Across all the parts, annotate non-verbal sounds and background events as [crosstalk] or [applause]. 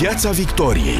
Piața Victoriei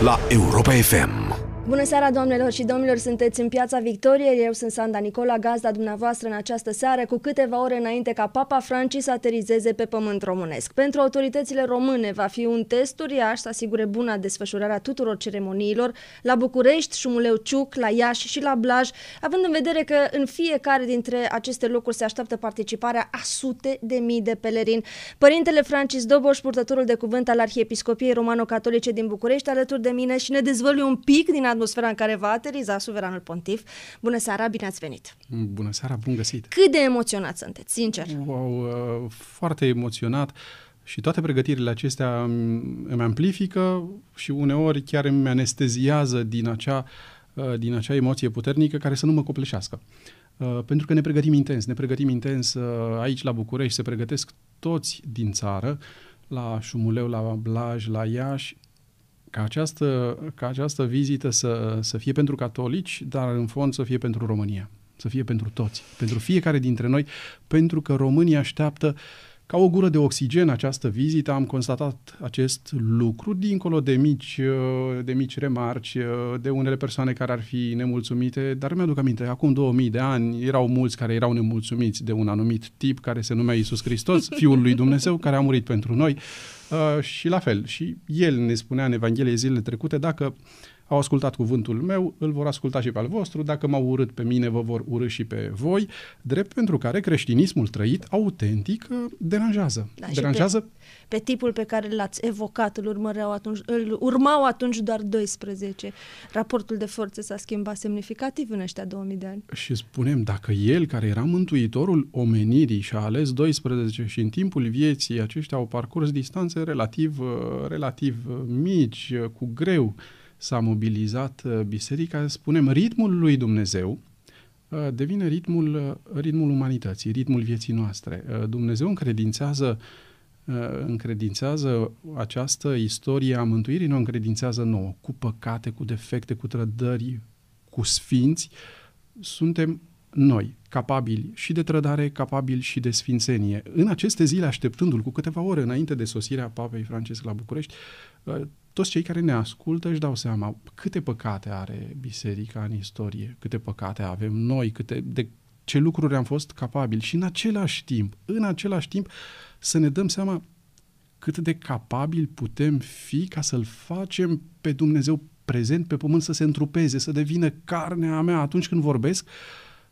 la Europa FM. Bună seara, doamnelor și domnilor! Sunteți în Piața Victoriei. Eu sunt Sanda Nicola, gazda dumneavoastră în această seară, cu câteva ore înainte ca Papa Francis să aterizeze pe pământ românesc. Pentru autoritățile române va fi un test uriaș să asigure buna desfășurarea tuturor ceremoniilor la București, Șumuleu Ciuc, la Iași și la Blaj, având în vedere că în fiecare dintre aceste locuri se așteaptă participarea a sute de mii de pelerini. Părintele Francis Doboș, purtătorul de cuvânt al Arhiepiscopiei Romano-Catolice din București, alături de mine și ne dezvăluie un pic din atmosfera în care va ateriza suveranul pontif. Bună seara, bine ați venit! Bună seara, bun găsit! Cât de emoționat sunteți, sincer? Wow, uh, foarte emoționat și toate pregătirile acestea îmi amplifică și uneori chiar îmi anesteziază din acea, uh, din acea emoție puternică care să nu mă copleșească. Uh, pentru că ne pregătim intens, ne pregătim intens aici la București, se pregătesc toți din țară, la Șumuleu, la Blaj, la Iași, ca această, ca această vizită să, să fie pentru catolici, dar în fond să fie pentru România, să fie pentru toți, pentru fiecare dintre noi, pentru că România așteaptă ca o gură de oxigen această vizită, am constatat acest lucru dincolo de mici, de mici remarci, de unele persoane care ar fi nemulțumite, dar mi-aduc aminte, acum 2000 de ani erau mulți care erau nemulțumiți de un anumit tip care se numea Isus Hristos, [laughs] Fiul lui Dumnezeu, care a murit pentru noi. Uh, și la fel, și el ne spunea în Evanghelie zilele trecute, dacă au ascultat cuvântul meu, îl vor asculta și pe al vostru, dacă m-au urât pe mine, vă vor urâ și pe voi, drept pentru care creștinismul trăit, autentic, uh, deranjează. Da, deranjează pe, pe tipul pe care l-ați evocat, îl, urmăreau atunci, îl urmau atunci doar 12. Raportul de forțe s-a schimbat semnificativ în ăștia 2000 de ani. Și spunem, dacă el, care era mântuitorul omenirii și a ales 12 și în timpul vieții aceștia au parcurs distanțe relativ, uh, relativ uh, mici, cu greu, s-a mobilizat uh, biserica, spunem, ritmul lui Dumnezeu uh, devine ritmul, uh, ritmul umanității, ritmul vieții noastre. Dumnezeu încredințează, încredințează această istorie a mântuirii, nu încredințează nouă, cu păcate, cu defecte, cu trădări, cu sfinți, suntem noi, capabili și de trădare, capabili și de sfințenie. În aceste zile, așteptându-l cu câteva ore înainte de sosirea Papei Francesc la București, toți cei care ne ascultă își dau seama câte păcate are biserica în istorie, câte păcate avem noi, câte, de ce lucruri am fost capabili. Și în același timp, în același timp să ne dăm seama cât de capabili putem fi ca să-L facem pe Dumnezeu prezent pe pământ să se întrupeze, să devină carnea mea atunci când vorbesc,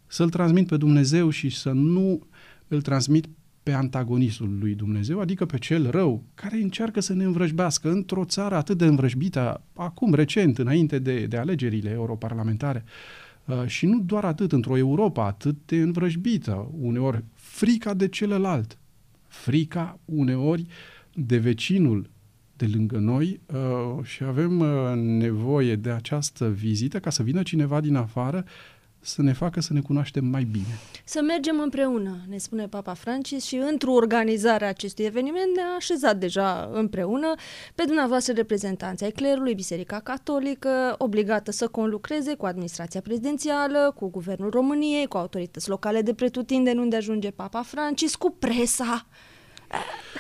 să-L transmit pe Dumnezeu și să nu îl transmit pe antagonistul lui Dumnezeu, adică pe cel rău, care încearcă să ne învrăjbească într-o țară atât de învrăjbită, acum recent, înainte de, de alegerile europarlamentare. Uh, și nu doar atât, într-o Europa atât de învrăjbită, uneori frica de celălalt, frica uneori de vecinul de lângă noi uh, și avem uh, nevoie de această vizită ca să vină cineva din afară să ne facă să ne cunoaștem mai bine. Să mergem împreună, ne spune Papa Francis și într-o organizare a acestui eveniment ne-a așezat deja împreună pe dumneavoastră reprezentanții ai clerului, Biserica Catolică, obligată să conlucreze cu administrația prezidențială, cu Guvernul României, cu autorități locale de pretutindeni unde ajunge Papa Francis, cu presa.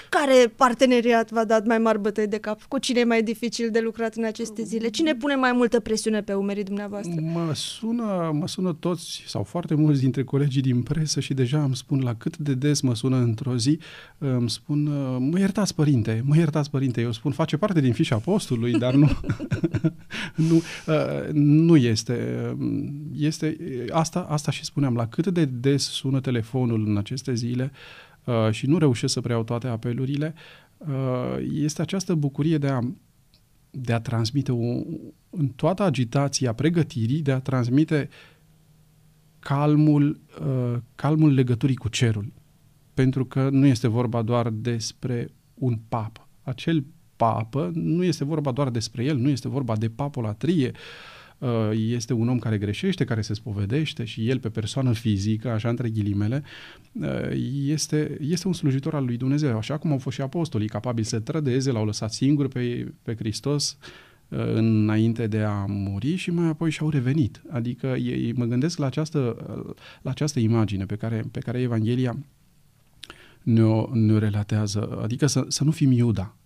Care parteneriat v-a dat mai mari bătăi de cap? Cu cine e mai dificil de lucrat în aceste zile? Cine pune mai multă presiune pe umerii dumneavoastră? Mă sună, mă sună toți sau foarte mulți dintre colegii din presă și deja îmi spun la cât de des mă sună într-o zi, îmi spun, mă iertați părinte, mă iertați părinte, eu spun, face parte din fișa postului, dar nu, [laughs] nu, uh, nu este, este asta, asta și spuneam, la cât de des sună telefonul în aceste zile, uh, și nu reușesc să preiau toate apelurile, uh, este această bucurie de a, de a transmite o, în toată agitația pregătirii, de a transmite calmul, uh, calmul legăturii cu cerul. Pentru că nu este vorba doar despre un papă. Acel papă nu este vorba doar despre el, nu este vorba de papolatrie, uh, Uh, este un om care greșește, care se spovedește și el pe persoană fizică, așa între ghilimele, uh, este, este un slujitor al lui Dumnezeu, așa cum au fost și apostolii capabili să trădeze, l-au lăsat singuri pe, pe Hristos uh, înainte de a muri și mai apoi și-au revenit. Adică ei, mă gândesc la această, la această imagine pe care, pe care Evanghelia ne-o, ne relatează, adică să, să nu fim Iuda.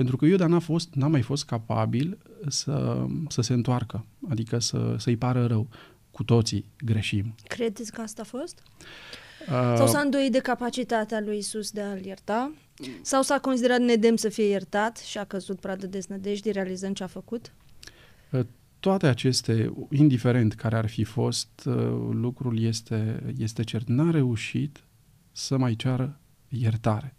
Pentru că Iuda n-a, fost, n-a mai fost capabil să, să se întoarcă, adică să, să-i pară rău. Cu toții greșim. Credeți că asta a fost? Uh, Sau s-a îndoit de capacitatea lui Isus de a-l ierta? Sau s-a considerat nedemn să fie iertat și a căzut pradă deznădejde realizând ce a făcut? Uh, toate aceste, indiferent care ar fi fost, uh, lucrul este, este cert. N-a reușit să mai ceară iertare.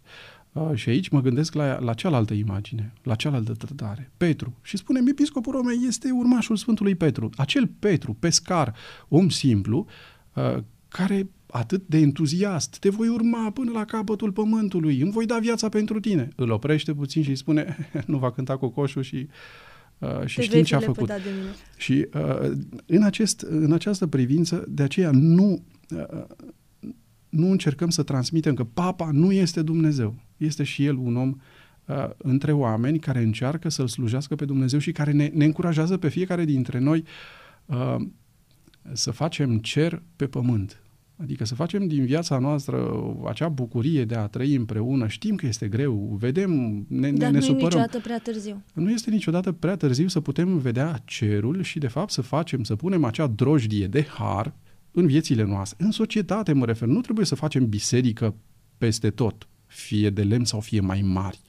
Uh, și aici mă gândesc la, la cealaltă imagine, la cealaltă trădare. Petru. Și spunem, episcopul Romei este urmașul Sfântului Petru. Acel Petru, pescar, om simplu, uh, care atât de entuziast, te voi urma până la capătul pământului, îmi voi da viața pentru tine. Îl oprește puțin și îi spune, [laughs] nu va cânta cocoșul și Uh, și știm ce a făcut. Și uh, în, acest, în această privință, de aceea nu, uh, nu încercăm să transmitem că papa nu este Dumnezeu. Este și el un om uh, între oameni care încearcă să-L slujească pe Dumnezeu și care ne, ne încurajează pe fiecare dintre noi uh, să facem cer pe pământ. Adică să facem din viața noastră acea bucurie de a trăi împreună. Știm că este greu, vedem, ne, Dar ne nu supărăm. e niciodată prea târziu. Nu este niciodată prea târziu să putem vedea cerul și de fapt să facem, să punem acea drojdie de har în viețile noastre. În societate mă refer, nu trebuie să facem biserică peste tot, fie de lemn sau fie mai mari.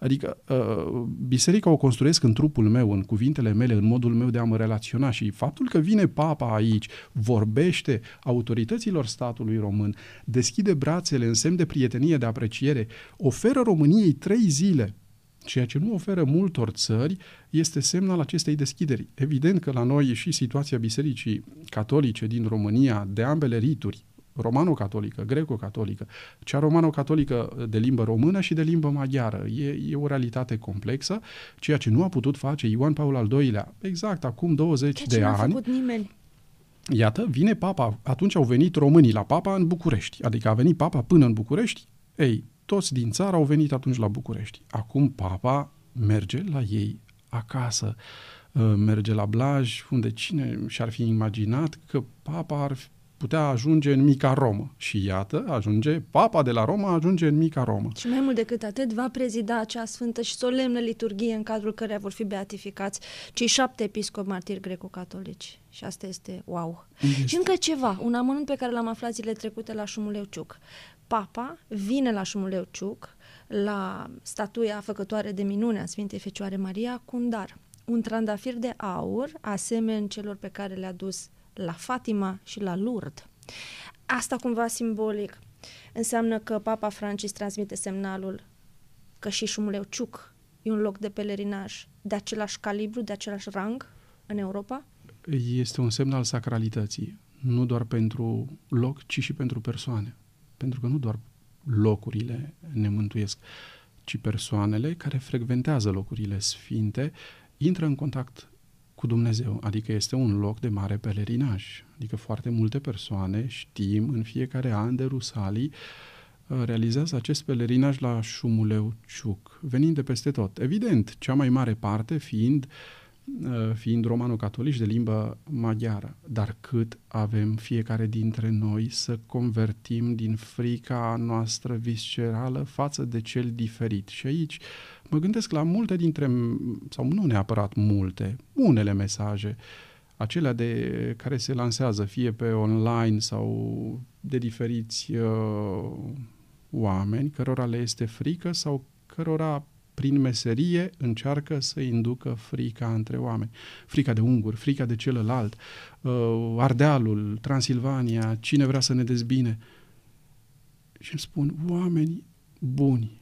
Adică uh, biserica o construiesc în trupul meu, în cuvintele mele, în modul meu de a mă relaționa și faptul că vine papa aici, vorbește autorităților statului român, deschide brațele în semn de prietenie, de apreciere, oferă României trei zile Ceea ce nu oferă multor țări este semn al acestei deschideri. Evident că la noi și situația bisericii catolice din România, de ambele rituri, romano-catolică, greco-catolică, cea romano-catolică de limbă română și de limbă maghiară. E, e o realitate complexă, ceea ce nu a putut face Ioan Paul al II-lea exact acum 20 ceea de ce ani. n-a făcut nimeni. Iată, vine papa, atunci au venit românii la papa în București, adică a venit papa până în București, ei, toți din țară au venit atunci la București. Acum papa merge la ei acasă, uh, merge la Blaj, unde cine și-ar fi imaginat că papa ar putea ajunge în mica Romă. Și iată, ajunge, papa de la Roma ajunge în mica Romă. Și mai mult decât atât, va prezida acea sfântă și solemnă liturghie în cadrul căreia vor fi beatificați cei șapte episcopi martiri greco-catolici. Și asta este wow. Este. Și încă ceva, un amănunt pe care l-am aflat zile trecute la Șumuleuciuc. Papa vine la Șumuleuciuc, la statuia făcătoare de minune a Sfintei Fecioare Maria, cu un dar. Un trandafir de aur, asemeni celor pe care le-a dus la Fatima și la Lourdes. Asta cumva simbolic înseamnă că Papa Francis transmite semnalul că și Șumuleuciuc e un loc de pelerinaj de același calibru, de același rang în Europa? Este un semn al sacralității, nu doar pentru loc, ci și pentru persoane. Pentru că nu doar locurile ne mântuiesc, ci persoanele care frecventează locurile sfinte intră în contact cu Dumnezeu, adică este un loc de mare pelerinaj. Adică foarte multe persoane știm în fiecare an de Rusalii uh, realizează acest pelerinaj la Șumuleu Ciuc, venind de peste tot. Evident, cea mai mare parte fiind uh, fiind romano-catolici de limbă maghiară, dar cât avem fiecare dintre noi să convertim din frica noastră viscerală față de cel diferit. Și aici mă gândesc la multe dintre, sau nu neapărat multe, unele mesaje, acelea de care se lansează fie pe online sau de diferiți uh, oameni cărora le este frică sau cărora prin meserie încearcă să inducă frica între oameni. Frica de unguri, frica de celălalt, uh, Ardealul, Transilvania, cine vrea să ne dezbine. Și îmi spun, oameni buni,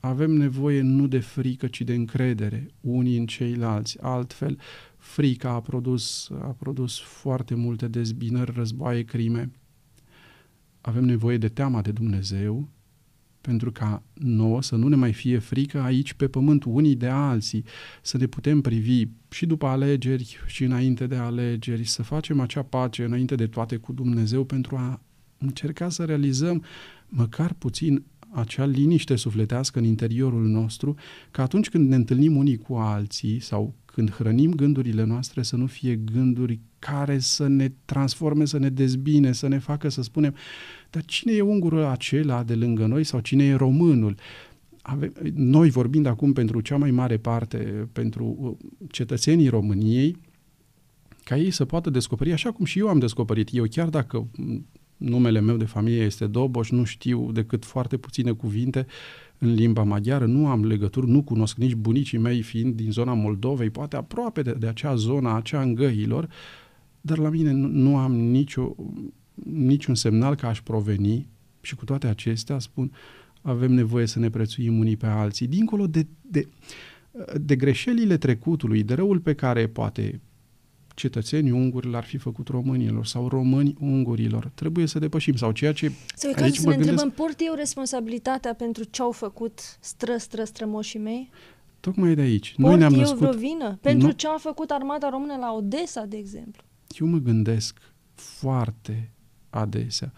avem nevoie nu de frică, ci de încredere unii în ceilalți. Altfel, frica a produs, a produs foarte multe dezbinări, războaie, crime. Avem nevoie de teama de Dumnezeu, pentru ca nouă să nu ne mai fie frică aici pe pământ unii de alții, să ne putem privi și după alegeri și înainte de alegeri, să facem acea pace înainte de toate cu Dumnezeu pentru a încerca să realizăm măcar puțin acea liniște sufletească în interiorul nostru, că atunci când ne întâlnim unii cu alții sau când hrănim gândurile noastre să nu fie gânduri care să ne transforme, să ne dezbine, să ne facă să spunem, dar cine e ungurul acela de lângă noi sau cine e românul? Ave, noi vorbind acum pentru cea mai mare parte, pentru uh, cetățenii României, ca ei să poată descoperi, așa cum și eu am descoperit. Eu, chiar dacă numele meu de familie este Doboș, nu știu decât foarte puține cuvinte în limba maghiară, nu am legături, nu cunosc nici bunicii mei fiind din zona Moldovei, poate aproape de, de acea zonă, acea îngăilor, dar la mine nu, nu am nicio, niciun semnal că aș proveni și cu toate acestea spun avem nevoie să ne prețuim unii pe alții, dincolo de, de, de greșelile trecutului, de răul pe care poate cetățenii unguri l-ar fi făcut românilor sau români ungurilor. Trebuie să depășim sau ceea ce... Sau e să ne gândesc... întrebăm, port eu responsabilitatea pentru ce au făcut stră, stră, strămoșii mei? Tocmai de aici. Port Noi ne-am eu născut... vreo vină? Pentru nu... ce a făcut armata română la Odessa, de exemplu? Eu mă gândesc foarte adesea.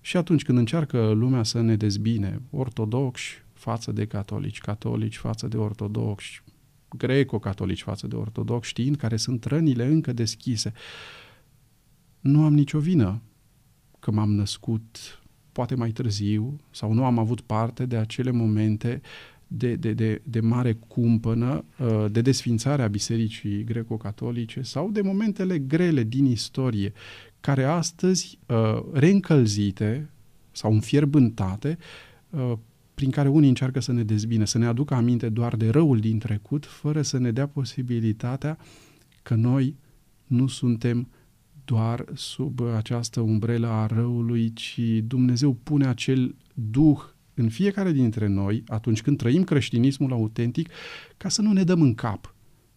Și atunci când încearcă lumea să ne dezbine, ortodoxi față de catolici, catolici față de ortodoxi, greco-catolici față de ortodoxi, știind care sunt rănile încă deschise. Nu am nicio vină că m-am născut poate mai târziu sau nu am avut parte de acele momente de, de, de, de mare cumpănă, uh, de desfințare a bisericii greco-catolice sau de momentele grele din istorie, care astăzi, uh, reîncălzite sau înfierbântate, uh, prin care unii încearcă să ne dezbine, să ne aducă aminte doar de răul din trecut, fără să ne dea posibilitatea că noi nu suntem doar sub această umbrelă a răului, ci Dumnezeu pune acel duh în fiecare dintre noi, atunci când trăim creștinismul autentic, ca să nu ne dăm în cap,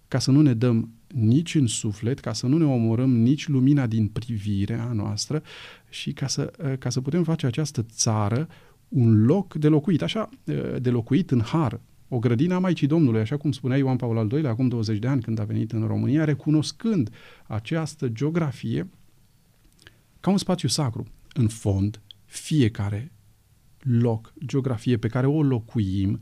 ca să nu ne dăm nici în suflet, ca să nu ne omorâm nici lumina din privirea noastră și ca să, ca să putem face această țară un loc de locuit, așa, de locuit în har, o grădină a Maicii Domnului, așa cum spunea Ioan Paul al II-lea acum 20 de ani când a venit în România, recunoscând această geografie ca un spațiu sacru. În fond, fiecare loc, geografie pe care o locuim,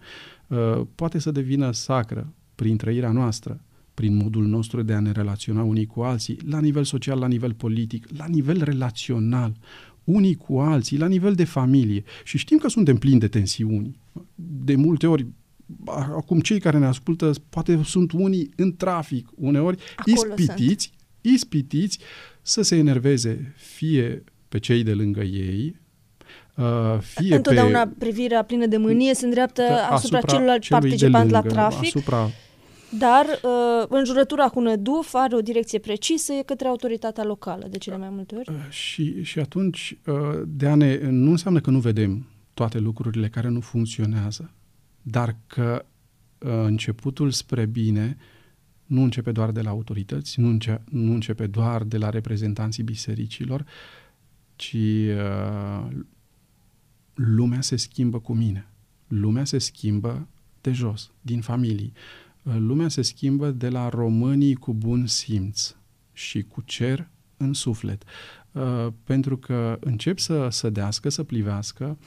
poate să devină sacră prin trăirea noastră, prin modul nostru de a ne relaționa unii cu alții, la nivel social, la nivel politic, la nivel relațional unii cu alții, la nivel de familie. Și știm că suntem plini de tensiuni. De multe ori, acum cei care ne ascultă, poate sunt unii în trafic, uneori Acolo ispitiți, sunt. ispitiți să se enerveze fie pe cei de lângă ei, Uh, fie Întotdeauna pe, privirea plină de mânie se îndreaptă asupra, asupra celuilalt participant lângă, la trafic. Asupra dar uh, înjurătura cu năduf are o direcție precisă, e către autoritatea locală, de cele mai multe ori. Uh, și, și atunci, uh, de a ne, nu înseamnă că nu vedem toate lucrurile care nu funcționează, dar că uh, începutul spre bine nu începe doar de la autorități, nu, înce- nu începe doar de la reprezentanții bisericilor, ci uh, lumea se schimbă cu mine. Lumea se schimbă de jos, din familii lumea se schimbă de la românii cu bun simț și cu cer în suflet. Uh, pentru că încep să sădească, să plivească,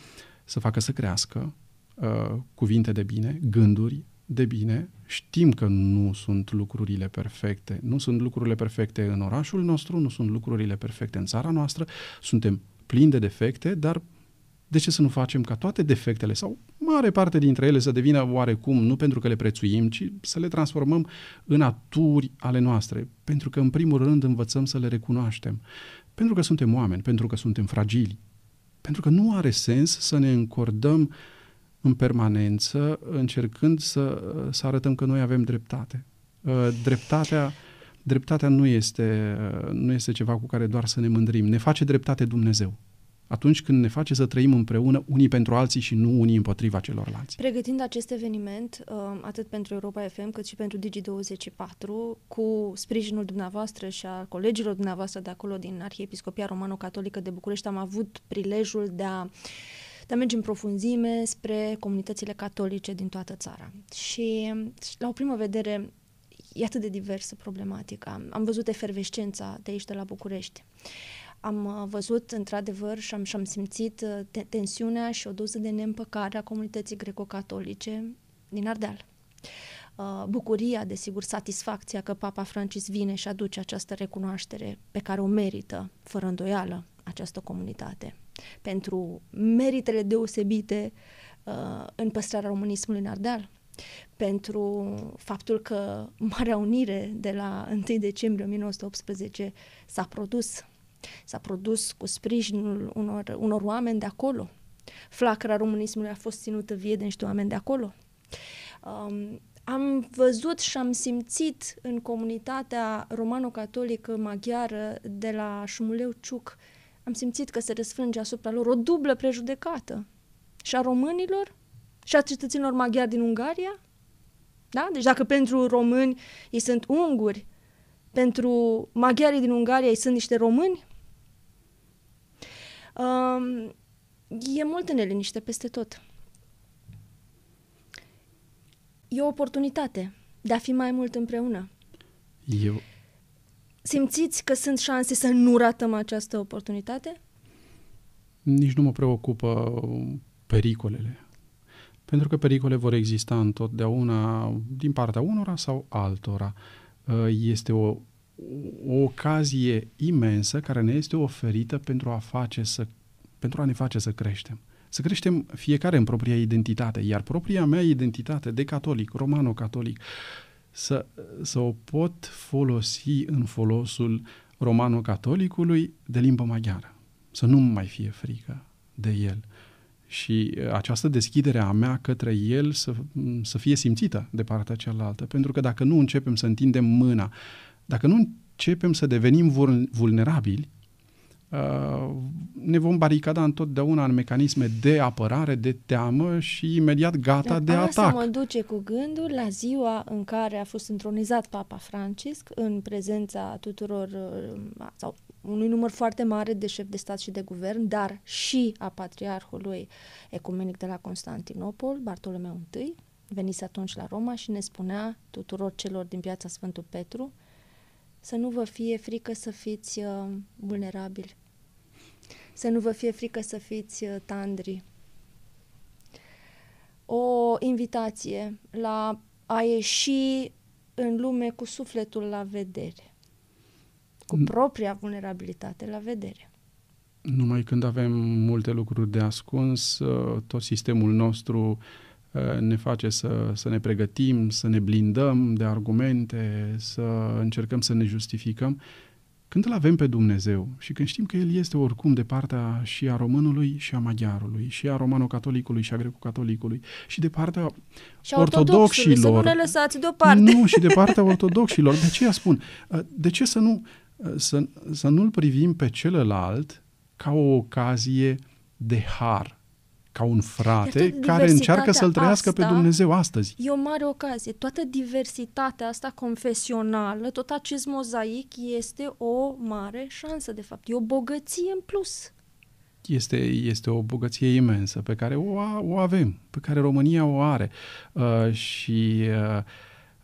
să facă să crească uh, cuvinte de bine, gânduri de bine. Știm că nu sunt lucrurile perfecte. Nu sunt lucrurile perfecte în orașul nostru, nu sunt lucrurile perfecte în țara noastră. Suntem plini de defecte, dar de ce să nu facem ca toate defectele sau mare parte dintre ele să devină oarecum, nu pentru că le prețuim, ci să le transformăm în aturi ale noastre, pentru că în primul rând învățăm să le recunoaștem, pentru că suntem oameni, pentru că suntem fragili, pentru că nu are sens să ne încordăm în permanență încercând să, să arătăm că noi avem dreptate. Uh, dreptatea, dreptatea nu, este, uh, nu este ceva cu care doar să ne mândrim. Ne face dreptate Dumnezeu atunci când ne face să trăim împreună unii pentru alții și nu unii împotriva celorlalți. Pregătind acest eveniment, uh, atât pentru Europa FM cât și pentru Digi24, cu sprijinul dumneavoastră și a colegilor dumneavoastră de acolo din Arhiepiscopia Romano-Catolică de București, am avut prilejul de a de a merge în profunzime spre comunitățile catolice din toată țara. Și, la o primă vedere, e atât de diversă problematica. Am văzut efervescența de aici, de la București. Am uh, văzut, într-adevăr, și am, și am simțit uh, tensiunea și o doză de neîmpăcare a comunității greco-catolice din Ardeal. uh, bucuria, desigur, satisfacția că Papa Francis vine și aduce această recunoaștere pe care o merită, fără îndoială, această comunitate. Pentru meritele deosebite uh, în păstrarea românismului în Ardeal, pentru faptul că Marea Unire de la 1 decembrie 1918 s-a produs. S-a produs cu sprijinul unor, unor oameni de acolo. Flacăra românismului a fost ținută vie de niște oameni de acolo. Um, am văzut și am simțit în comunitatea romano-catolică maghiară de la Șumuleu Ciuc, am simțit că se răsfrânge asupra lor o dublă prejudecată. Și a românilor și a cetățenilor maghiari din Ungaria. Da? Deci dacă pentru români ei sunt unguri, pentru maghiarii din Ungaria ei sunt niște români, um, e multă neliniște peste tot. E o oportunitate de a fi mai mult împreună. Eu... Simțiți că sunt șanse să nu ratăm această oportunitate? Nici nu mă preocupă pericolele. Pentru că pericole vor exista întotdeauna din partea unora sau altora. Este o, o ocazie imensă care ne este oferită pentru a, face să, pentru a ne face să creștem să creștem fiecare în propria identitate, iar propria mea identitate de catolic, romano-catolic, să, să o pot folosi în folosul romano-catolicului de limbă maghiară, să nu mai fie frică de el. Și această deschidere a mea către el să, să fie simțită de partea cealaltă. Pentru că dacă nu începem să întindem mâna, dacă nu începem să devenim vulnerabili, Uh, ne vom baricada întotdeauna în mecanisme de apărare, de teamă și imediat gata Dar de asta atac. mă duce cu gândul la ziua în care a fost întronizat Papa Francisc în prezența tuturor uh, sau unui număr foarte mare de șefi de stat și de guvern, dar și a patriarhului ecumenic de la Constantinopol, Bartolomeu I, venise atunci la Roma și ne spunea tuturor celor din piața Sfântul Petru, să nu vă fie frică să fiți uh, vulnerabili, să nu vă fie frică să fiți uh, tandri. O invitație la a ieși în lume cu sufletul la vedere, cu propria vulnerabilitate la vedere. Numai când avem multe lucruri de ascuns, uh, tot sistemul nostru uh, Uh, ne face să, să ne pregătim, să ne blindăm de argumente, să încercăm să ne justificăm. Când îl avem pe Dumnezeu și când știm că El este oricum de partea și a românului și a maghiarului, și a romano-catolicului și a greco-catolicului, și de partea și a ortodoxilor. Să nu ne lăsați deoparte. Nu, și de partea ortodoxilor. De ce spun? Uh, de ce să nu uh, să, să nu-l privim pe celălalt ca o ocazie de har, ca un frate care încearcă să-L trăiască pe Dumnezeu astăzi. E o mare ocazie. Toată diversitatea asta confesională, tot acest mozaic este o mare șansă, de fapt. E o bogăție în plus. Este, este o bogăție imensă pe care o, o avem, pe care România o are. Uh, și uh,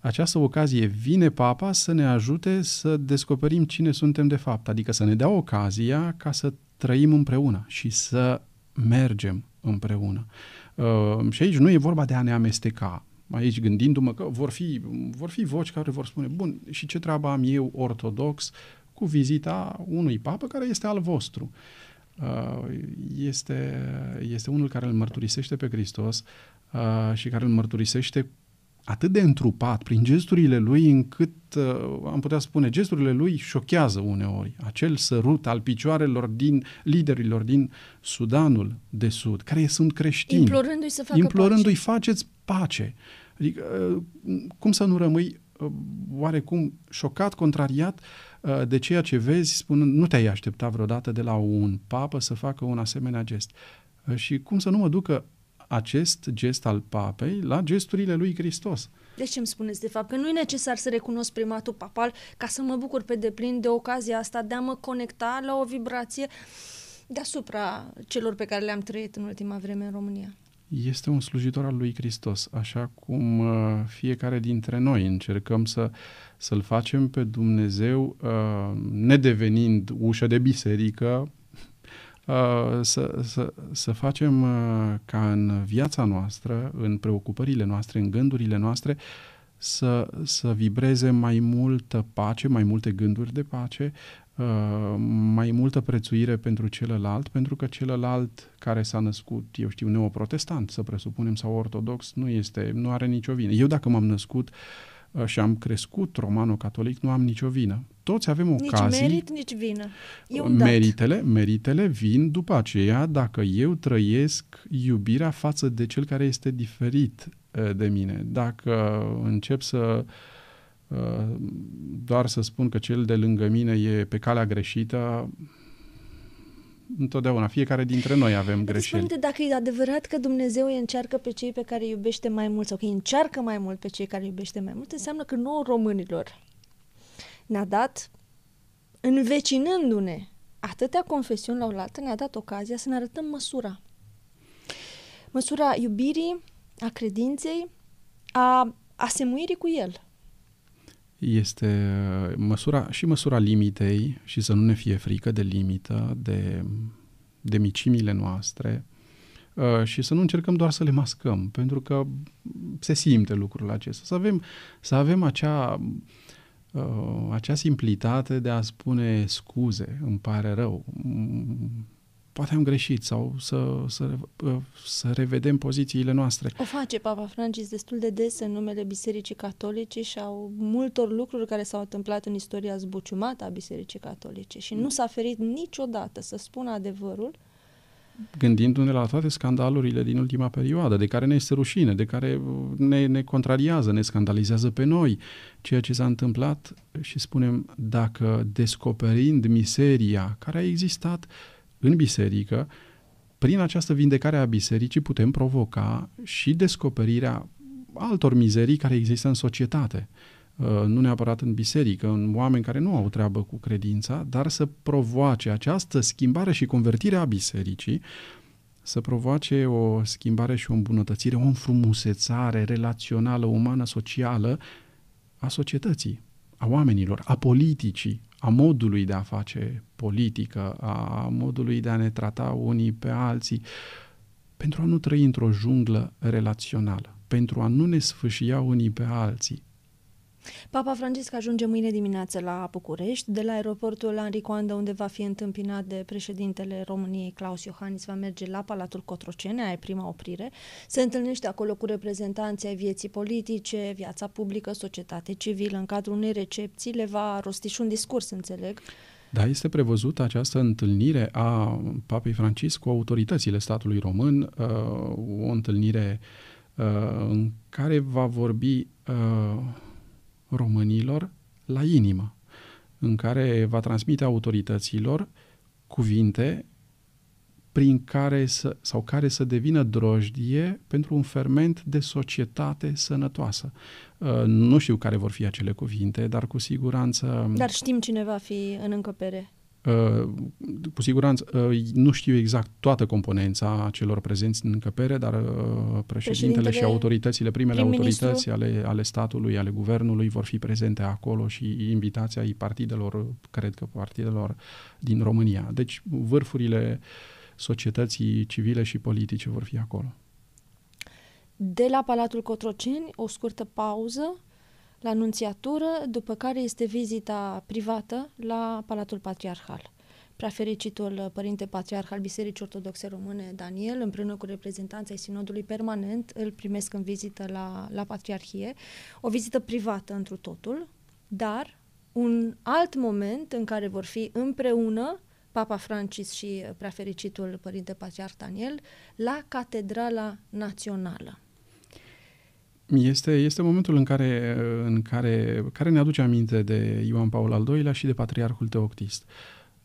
această ocazie vine Papa să ne ajute să descoperim cine suntem de fapt, adică să ne dea ocazia ca să trăim împreună și să mergem împreună. Uh, și aici nu e vorba de a ne amesteca. Aici gândindu-mă că vor fi, vor fi voci care vor spune, bun, și ce treabă am eu ortodox cu vizita unui papă care este al vostru? Uh, este, este unul care îl mărturisește pe Hristos uh, și care îl mărturisește atât de întrupat prin gesturile lui încât, uh, am putea spune, gesturile lui șochează uneori. Acel sărut al picioarelor din liderilor din Sudanul de Sud, care sunt creștini. Implorându-i să facă Implorându-i pace. faceți pace. Adică, uh, cum să nu rămâi uh, oarecum șocat, contrariat uh, de ceea ce vezi, spunând, nu te-ai așteptat vreodată de la un papă să facă un asemenea gest. Uh, și cum să nu mă ducă acest gest al papei la gesturile lui Hristos. De ce îmi spuneți de fapt că nu e necesar să recunosc primatul papal ca să mă bucur pe deplin de ocazia asta de a mă conecta la o vibrație deasupra celor pe care le-am trăit în ultima vreme în România? Este un slujitor al lui Hristos, așa cum uh, fiecare dintre noi încercăm să, să-L facem pe Dumnezeu, uh, nedevenind ușă de biserică, Uh, să, să, să facem uh, ca în viața noastră, în preocupările noastre, în gândurile noastre, să, să vibreze mai multă pace, mai multe gânduri de pace, uh, mai multă prețuire pentru celălalt, pentru că celălalt care s-a născut, eu știu, neoprotestant, să presupunem, sau ortodox, nu este, nu are nicio vină. Eu dacă m-am născut uh, și am crescut romano-catolic, nu am nicio vină. Toți avem ocazii. Nici merit, nici vină. E un meritele, dat. meritele vin după aceea dacă eu trăiesc iubirea față de cel care este diferit de mine. Dacă încep să doar să spun că cel de lângă mine e pe calea greșită, întotdeauna, fiecare dintre noi avem greșeli. Spune dacă e adevărat că Dumnezeu îi încearcă pe cei pe care îi iubește mai mult sau că îi încearcă mai mult pe cei care îi iubește mai mult, înseamnă că nouă românilor ne-a dat, învecinându-ne atâtea confesiuni la oaltă, ne-a dat ocazia să ne arătăm măsura. Măsura iubirii, a credinței, a asemuirii cu El. Este uh, măsura și măsura limitei și să nu ne fie frică de limită, de, de micimile noastre uh, și să nu încercăm doar să le mascăm, pentru că se simte lucrul acesta. Să avem, să avem acea, uh, acea simplitate de a spune scuze, îmi pare rău, poate am greșit sau să, să, să revedem pozițiile noastre. O face Papa Francis destul de des în numele Bisericii Catolice și au multor lucruri care s-au întâmplat în istoria zbuciumată a Bisericii Catolice și nu s-a ferit niciodată să spună adevărul gândindu-ne la toate scandalurile din ultima perioadă, de care ne este rușine, de care ne, ne contrariază, ne scandalizează pe noi, ceea ce s-a întâmplat și spunem, dacă descoperind miseria care a existat în biserică, prin această vindecare a bisericii putem provoca și descoperirea altor mizerii care există în societate. Uh, nu neapărat în biserică, în oameni care nu au treabă cu credința, dar să provoace această schimbare și convertire a bisericii, să provoace o schimbare și o îmbunătățire, o înfrumusețare relațională, umană, socială a societății, a oamenilor, a politicii, a modului de a face politică, a modului de a ne trata unii pe alții, pentru a nu trăi într-o junglă relațională, pentru a nu ne sfâșia unii pe alții, Papa Francisc ajunge mâine dimineață la București. De la aeroportul Henri Coandă, unde va fi întâmpinat de președintele României, Claus Iohannis, va merge la Palatul Cotroceni, aia e prima oprire. Se întâlnește acolo cu reprezentanții ai vieții politice, viața publică, societate civilă. În cadrul unei recepții le va rosti și un discurs, înțeleg. Da, este prevăzută această întâlnire a Papei Francisc cu autoritățile statului român, uh, o întâlnire uh, în care va vorbi uh, românilor la inimă, în care va transmite autorităților cuvinte prin care să, sau care să devină drojdie pentru un ferment de societate sănătoasă. Uh, nu știu care vor fi acele cuvinte, dar cu siguranță... Dar știm cine va fi în încăpere. Uh, cu siguranță, uh, nu știu exact toată componența celor prezenți în încăpere, dar uh, președintele, președintele și autoritățile, primele autorități ale, ale statului, ale guvernului vor fi prezente acolo și invitația ai partidelor, cred că partidelor din România. Deci vârfurile societății civile și politice vor fi acolo. De la Palatul Cotroceni, o scurtă pauză la anunțiatură, după care este vizita privată la Palatul Patriarhal. Prefericitul Părinte Patriarh al Bisericii Ortodoxe Române, Daniel, împreună cu reprezentanța Sinodului Permanent, îl primesc în vizită la, la Patriarhie, o vizită privată întru totul, dar un alt moment în care vor fi împreună Papa Francis și prefericitul Părinte Patriarh Daniel la Catedrala Națională. Este, este momentul în care, în care, care ne aduce aminte de Ioan Paul al II-lea și de Patriarhul Teoctist.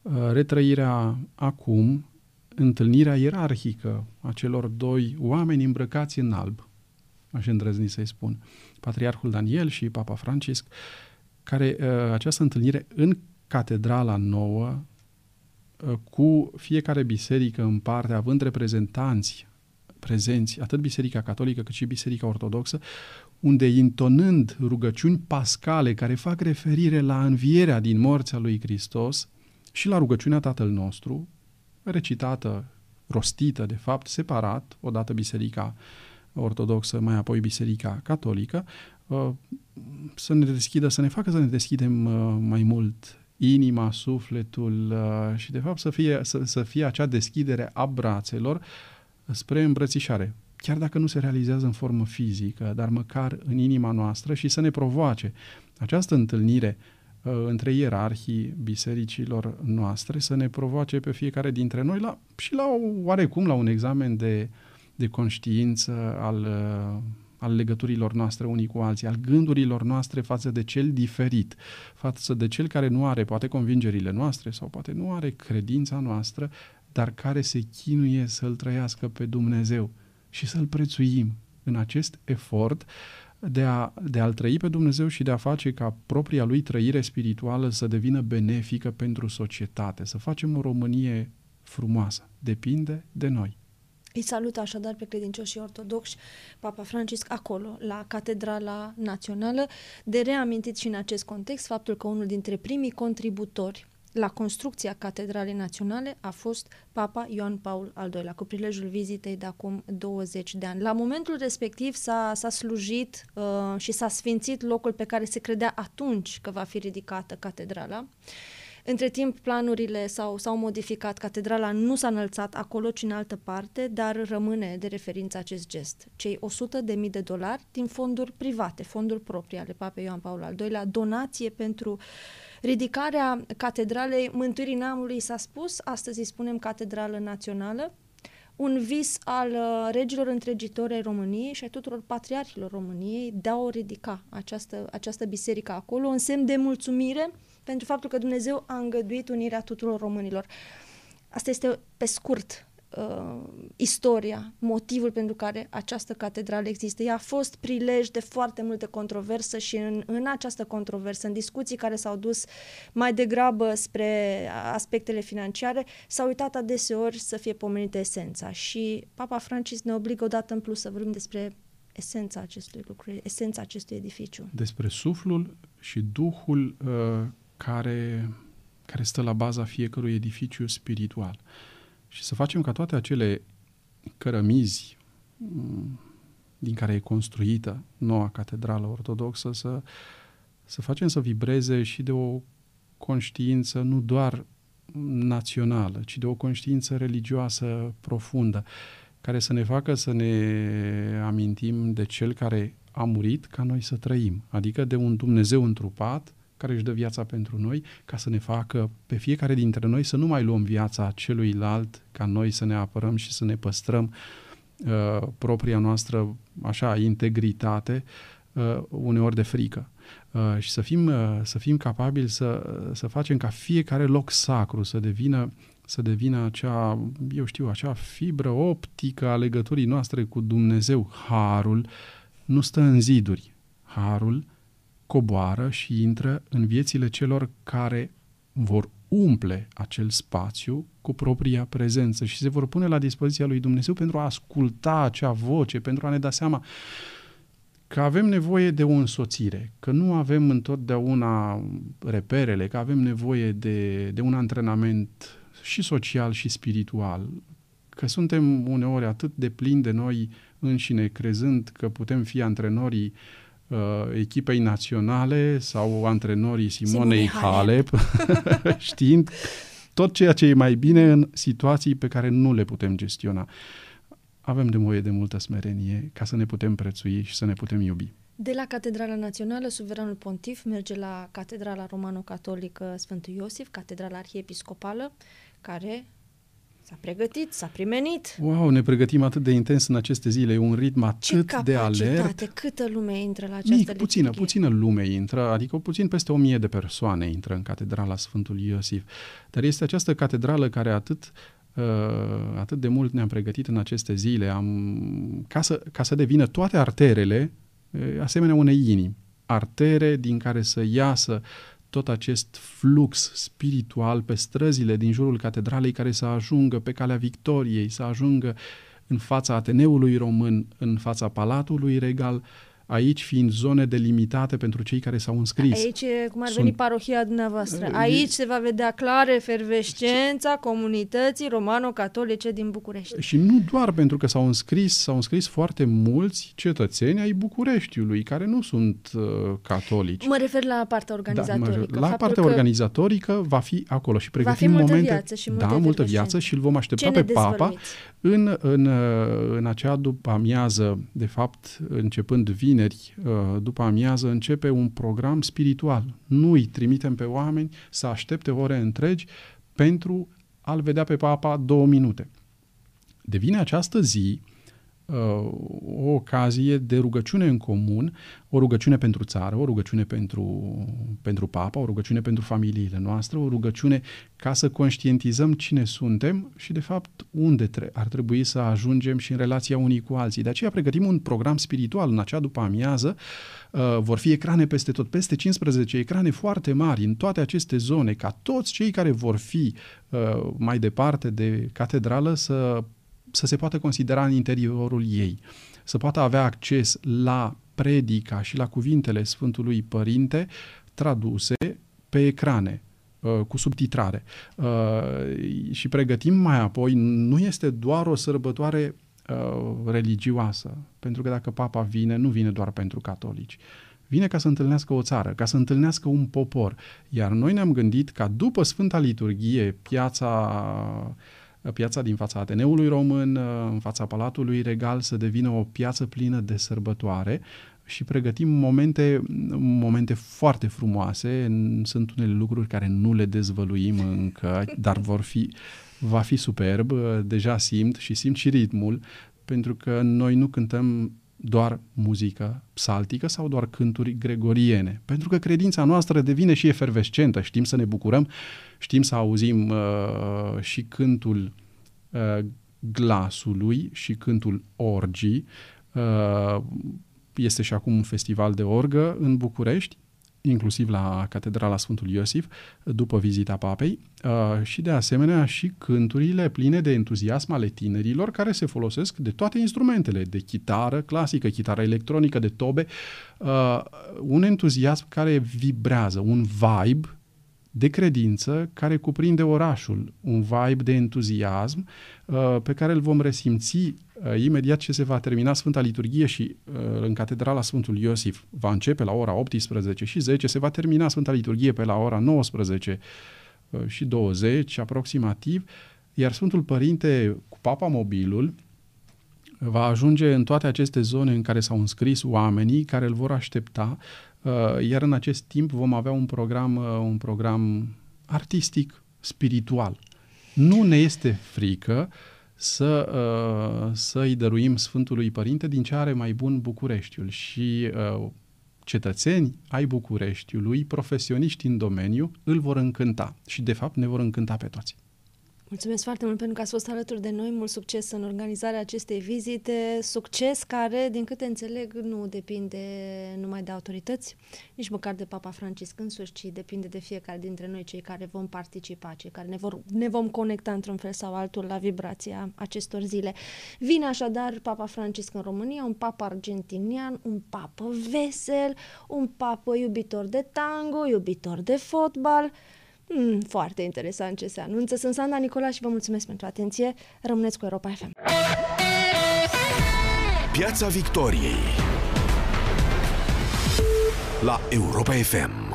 Uh, retrăirea acum, întâlnirea ierarhică a celor doi oameni îmbrăcați în alb, aș îndrăzni să-i spun, Patriarhul Daniel și Papa Francisc, care uh, această întâlnire în catedrala nouă, uh, cu fiecare biserică în parte, având reprezentanți prezenți, atât Biserica Catolică cât și Biserica Ortodoxă, unde intonând rugăciuni pascale care fac referire la învierea din morțea lui Hristos și la rugăciunea Tatăl nostru, recitată, rostită, de fapt, separat, odată Biserica Ortodoxă, mai apoi Biserica Catolică, uh, să ne deschidă, să ne facă să ne deschidem uh, mai mult inima, sufletul uh, și de fapt să fie, să, să fie acea deschidere a brațelor spre îmbrățișare. Chiar dacă nu se realizează în formă fizică, dar măcar în inima noastră și să ne provoace această întâlnire uh, între ierarhii bisericilor noastre, să ne provoace pe fiecare dintre noi la, și la oarecum la un examen de, de conștiință al uh, al legăturilor noastre unii cu alții, al gândurilor noastre față de cel diferit, față de cel care nu are poate convingerile noastre sau poate nu are credința noastră, dar care se chinuie să-L trăiască pe Dumnezeu și să-L prețuim în acest efort de, a, de a-L trăi pe Dumnezeu și de a face ca propria Lui trăire spirituală să devină benefică pentru societate, să facem o Românie frumoasă. Depinde de noi. Îi salută așadar pe credincioșii ortodoxi Papa Francisc acolo, la Catedrala Națională, de reamintit și în acest context faptul că unul dintre primii contributori la construcția Catedralei Naționale a fost Papa Ioan Paul al II-lea, cu prilejul vizitei de acum 20 de ani. La momentul respectiv s-a, s-a slujit uh, și s-a sfințit locul pe care se credea atunci că va fi ridicată catedrala. Uh, între timp, planurile s-au, s-au modificat, catedrala nu s-a înălțat acolo, ci în altă parte, dar rămâne de referință acest gest. Cei 100 de mii de dolari din fonduri private, fonduri proprii ale Papei Ioan Paul al II-lea, donație pentru ridicarea catedralei Mântuirii Neamului, s-a spus, astăzi îi spunem Catedrală Națională, un vis al uh, regilor întregitori ai României și a tuturor patriarhilor României de a o ridica această, această biserică acolo, în semn de mulțumire pentru faptul că Dumnezeu a îngăduit unirea tuturor românilor. Asta este, pe scurt, uh, istoria, motivul pentru care această catedrală există. Ea a fost prilej de foarte multe controverse și în, în această controversă, în discuții care s-au dus mai degrabă spre aspectele financiare, s-a uitat adeseori să fie pomenită esența și Papa Francis ne obligă odată în plus să vorbim despre esența acestui lucru, esența acestui edificiu. Despre suflul și duhul uh, care, care stă la baza fiecărui edificiu spiritual. Și să facem ca toate acele cărămizi mm, din care e construită noua catedrală ortodoxă să, să facem să vibreze și de o conștiință nu doar națională, ci de o conștiință religioasă profundă, care să ne facă să ne amintim de cel care a murit ca noi să trăim, adică de un Dumnezeu întrupat care își dă viața pentru noi, ca să ne facă pe fiecare dintre noi să nu mai luăm viața celuilalt, ca noi să ne apărăm și să ne păstrăm uh, propria noastră, așa, integritate, uh, uneori de frică. Uh, și să fim, uh, să fim capabili să, să facem ca fiecare loc sacru să devină să devină acea, eu știu, acea fibră optică a legăturii noastre cu Dumnezeu. Harul nu stă în ziduri. Harul coboară și intră în viețile celor care vor umple acel spațiu cu propria prezență și se vor pune la dispoziția lui Dumnezeu pentru a asculta acea voce, pentru a ne da seama că avem nevoie de o însoțire, că nu avem întotdeauna reperele, că avem nevoie de, de un antrenament și social și spiritual, că suntem uneori atât de plini de noi înșine, crezând că putem fi antrenorii uh, uh, echipei naționale sau antrenorii Simonei Halep, [laughs] știind tot ceea ce e mai bine în situații pe care nu le putem gestiona. Avem nevoie de multă smerenie ca să ne putem prețui și să ne putem iubi. De la Catedrala Națională, suveranul pontif merge la Catedrala Romano-Catolică Sfântul Iosif, Catedrala Arhiepiscopală, care S-a pregătit, s-a primenit. Wow, ne pregătim atât de intens în aceste zile, e un ritm atât Ce de alert. câtă lume intră la această Mic, puțină, puțină lume intră, adică puțin peste o mie de persoane intră în Catedrala Sfântul Iosif. Dar este această catedrală care atât uh, atât de mult ne-am pregătit în aceste zile, am, ca, să, ca să devină toate arterele uh, asemenea unei inimi. Artere din care să iasă tot acest flux spiritual pe străzile din jurul catedralei care să ajungă pe calea Victoriei, să ajungă în fața Ateneului Român, în fața Palatului Regal, aici fiind zone delimitate pentru cei care s-au înscris. Aici e cum ar veni parohia dumneavoastră. Aici se va vedea clar efervescența comunității romano-catolice din București. Și nu doar pentru că s-au înscris, s-au înscris foarte mulți cetățeni ai Bucureștiului, care nu sunt uh, catolici. Mă refer la partea organizatorică. Da, la partea că organizatorică va fi acolo și pregătim va fi multă momente. Viață și multe da, multă viață și îl vom aștepta Ce pe ne Papa dezvăluiți? în, în, în acea după amiază, de fapt, începând vineri, uh, după amiază, începe un program spiritual. Nu îi trimitem pe oameni să aștepte ore întregi pentru a-l vedea pe Papa două minute. Devine această zi uh, o ocazie de rugăciune în comun, o rugăciune pentru țară, o rugăciune pentru, pentru papa, o rugăciune pentru familiile noastre, o rugăciune ca să conștientizăm cine suntem și, de fapt, unde tre- ar trebui să ajungem și în relația unii cu alții. De aceea pregătim un program spiritual în acea după amiază. Uh, vor fi ecrane peste tot, peste 15 ecrane foarte mari în toate aceste zone, ca toți cei care vor fi uh, mai departe de catedrală să să se poată considera în interiorul ei, să poată avea acces la predica și la cuvintele Sfântului Părinte traduse pe ecrane, uh, cu subtitrare. Uh, și pregătim mai apoi, nu este doar o sărbătoare uh, religioasă, pentru că dacă papa vine, nu vine doar pentru catolici. Vine ca să întâlnească o țară, ca să întâlnească un popor. Iar noi ne-am gândit ca după Sfânta Liturghie, piața piața din fața Ateneului Român, în fața Palatului Regal, să devină o piață plină de sărbătoare și pregătim momente, momente foarte frumoase. Sunt unele lucruri care nu le dezvăluim încă, [laughs] dar vor fi, va fi superb. Deja simt și simt și ritmul, pentru că noi nu cântăm doar muzică psaltică sau doar cânturi gregoriene. Pentru că credința noastră devine și efervescentă, știm să ne bucurăm, știm să auzim uh, și cântul uh, glasului și cântul orgii. Uh, este și acum un festival de orgă în București inclusiv la Catedrala Sfântul Iosif, după vizita papei, uh, și de asemenea și cânturile pline de entuziasm ale tinerilor care se folosesc de toate instrumentele, de chitară clasică, chitară electronică, de tobe, uh, un entuziasm care vibrează, un vibe de credință care cuprinde orașul, un vibe de entuziasm uh, pe care îl vom resimți uh, imediat ce se va termina Sfânta Liturghie și uh, în Catedrala Sfântul Iosif va începe la ora 18 și 10, se va termina Sfânta Liturghie pe la ora 19 uh, și 20 aproximativ, iar Sfântul Părinte cu Papa Mobilul va ajunge în toate aceste zone în care s-au înscris oamenii care îl vor aștepta Uh, iar în acest timp vom avea un program, uh, un program artistic, spiritual. Nu ne este frică să, uh, să îi dăruim Sfântului Părinte din ce are mai bun Bucureștiul și cetățeni ai Bucureștiului, profesioniști în domeniu, îl vor încânta și de fapt ne vor încânta pe toți. Mulțumesc foarte mult pentru că ați fost alături de noi. Mult succes în organizarea acestei vizite. Succes care, din câte înțeleg, nu depinde numai de autorități, nici măcar de Papa Francisc însuși, ci depinde de fiecare dintre noi, cei care vom participa, cei care ne, vor, ne vom conecta într-un fel sau altul la vibrația acestor zile. Vine așadar Papa Francisc în România, un papa argentinian, un papă vesel, un papă iubitor de tango, iubitor de fotbal, Mm, foarte interesant ce se anunță. Sunt Sanda Nicola și vă mulțumesc pentru atenție. Rămâneți cu Europa FM. Piața Victoriei la Europa FM.